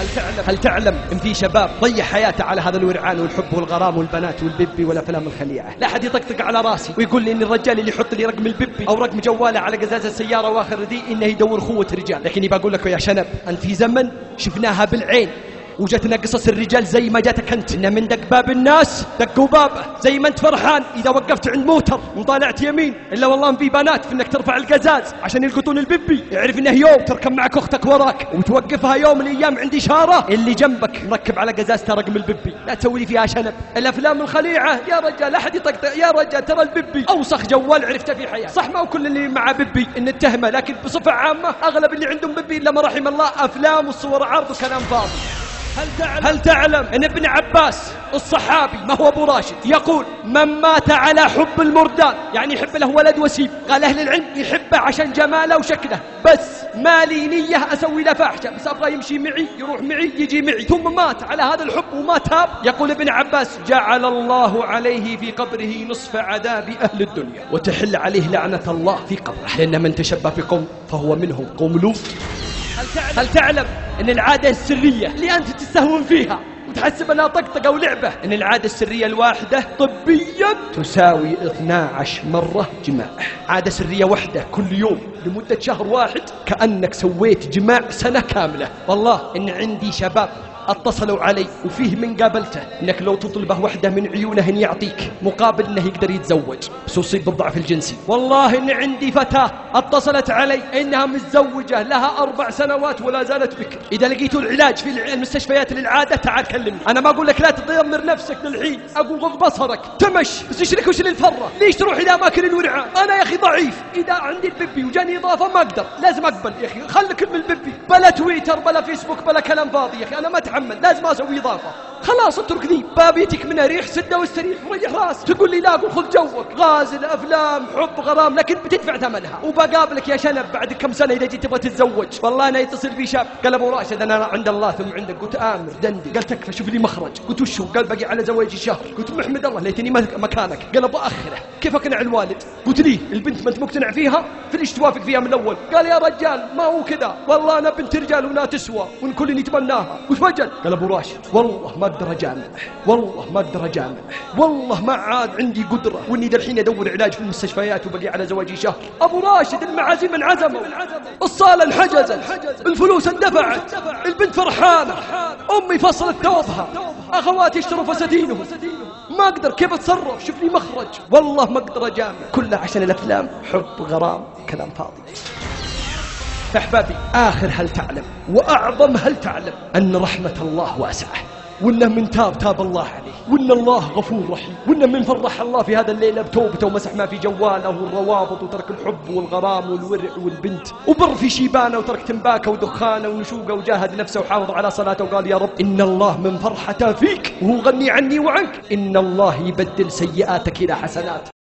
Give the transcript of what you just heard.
هل تعلم هل تعلم إن في شباب ضيع حياته على هذا الورعان والحب والغرام والبنات وال BB والأفلام الخليعة؟ لا أحد يطقطق على راسي ويقول لي إن الرجال اللي يحط لي رقم ال BB أو رقم جواله على قزاز السيارة وآخر دي إنه يدور خوه رجال. لكني بقول لك يا شنب أنت في زمن شفناها بالعين. وجتنا قصص الرجال زي ما جاتك أنت. إن من دق باب الناس دقوا بابه زي ما أنت فرحان. إذا وقفت عند موتر وطالعت يمين إلا والله في بنات في إنك ترفع القزاز عشان يلقطون ال BB. يعرف إنه يوم تركب معك أختك وراك وتوقفها يوم من الأيام عند إشارة. اللي جنبك مركب على قزازته رقم ال BB. لا تسوي لي فيها شنب. الأفلام الخليعة. يا رجال أحد يطقطق. يا رجال ترى ال BB. أوسخ جوال عرفته في حياه صح ما كل اللي معه BB إن نتهمه لكن بصفة عامة أغلب اللي عندهم بيبي إلا ما رحم الله. أفلام وصور عرض وكلام فاضي. هل تعلم, هل تعلم ان ابن عباس الصحابي ما هو أبو راشد يقول من مات على حب المردان يعني يحب له ولد وسيم قال أهل العلم يحبه عشان جماله وشكله بس ما لي نية أسوي له فاحشة بس أبغى يمشي معي يروح معي يجي معي ثم مات على هذا الحب وما تاب يقول ابن عباس جعل الله عليه في قبره نصف عذاب أهل الدنيا وتحل عليه لعنة الله في قبره لأن من تشبه بقوم فهو منهم قوم لوط. تعلم, هل تعلم إن العادة السرية اللي أنت تستهون فيها وتحسب انها طقطقة ولعبة إن العادة السرية الواحدة طبيا تساوي 12 مرة جماع. عادة سرية واحدة كل يوم لمدة شهر واحد كأنك سويت جماع سنة كاملة. والله إن عندي شباب أتصلوا علي وفيه من قابلته إنك لو تطلبه وحده من عيونه إن يعطيك مقابل إنه يقدر يتزوج. بس يصيب بالضعف الجنسي. والله ان عندي فتاة اتصلت علي إنها متزوجة لها أربع سنوات ولا زالت بكر. إذا لقيتوا العلاج في المستشفيات للعادة تعال كلمني. أنا ما أقول لك لا تدمر نفسك للحين أقول غض بصرك. تمش بس إيش لك وش للفرة؟ ليش تروح إلى أماكن الورعان أنا يا أخي ضعيف. إذا عندي ال BB وجاني إضافة ما أقدر. لازم أقبل يا أخي. خليك من ال BB. بلا تويتر بلا فيسبوك بلا كلام فاضي يا أخي. أنا ما اتحمل لازم أسوي إضافة. خلاص اترك ذي باب يجيك منها ريح سدة واستريح وريح راسك تقول لي لا أقول خذ جوك. غازل افلام حب غرام لكن بتدفع ثمنها. وبقابلك يا شنب بعد كم سنة إذا جيت تبغى تتزوج. والله أنا يتصل بي شاب. قال أبو راشد أنا عند الله ثم عندك. قلت آمر دندي. قال تكفى شوف لي مخرج. قلت وشو قال باقي على زواجي شهر. قلت محمد الله ليتني مكانك. قال أبو آخره كيف أقنع الوالد؟ قلت لي البنت ما أنت مقتنع فيها؟ فليش توافق فيها من الأول؟ قال يا رجال ما هو كذا. والله أنا بنت رجال ولا تسوى وإن كل يتمناها وش قال أبو راشد والله ما أقدر اجامع والله ما أقدر اجامع والله ما عاد عندي قدرة. وإني الحين أدور علاج في المستشفيات وبقي على زواجي شهر. أبو راشد المعازيم انعزموا الصالة انحجزت الفلوس اندفعت. البنت فرحانة. أمي فصلت ثوبها أخواتي اشتروا فساتينهم ما أقدر كيف أتصرف؟ شوف لي مخرج. والله ما أقدر اجامع كلها عشان الأفلام. حب غرام كلام فاضي. أحبابي آخر هل تعلم؟ وأعظم هل تعلم؟ أن رحمة الله واسعة. وانه من تاب تاب الله عليه. وان الله غفور رحيم. وانه من فرح الله في هذا الليلة بتوبته ومسح ما في جواله والروابط وترك الحب والغرام والورع والبنت. وبر في شيبانه وترك تنباكه ودخانه ونشوقه وجاهد نفسه وحافظ على صلاته وقال يا رب إن الله من فرحته فيك وهو غني عني وعنك. إن الله يبدل سيئاتك إلى حسنات.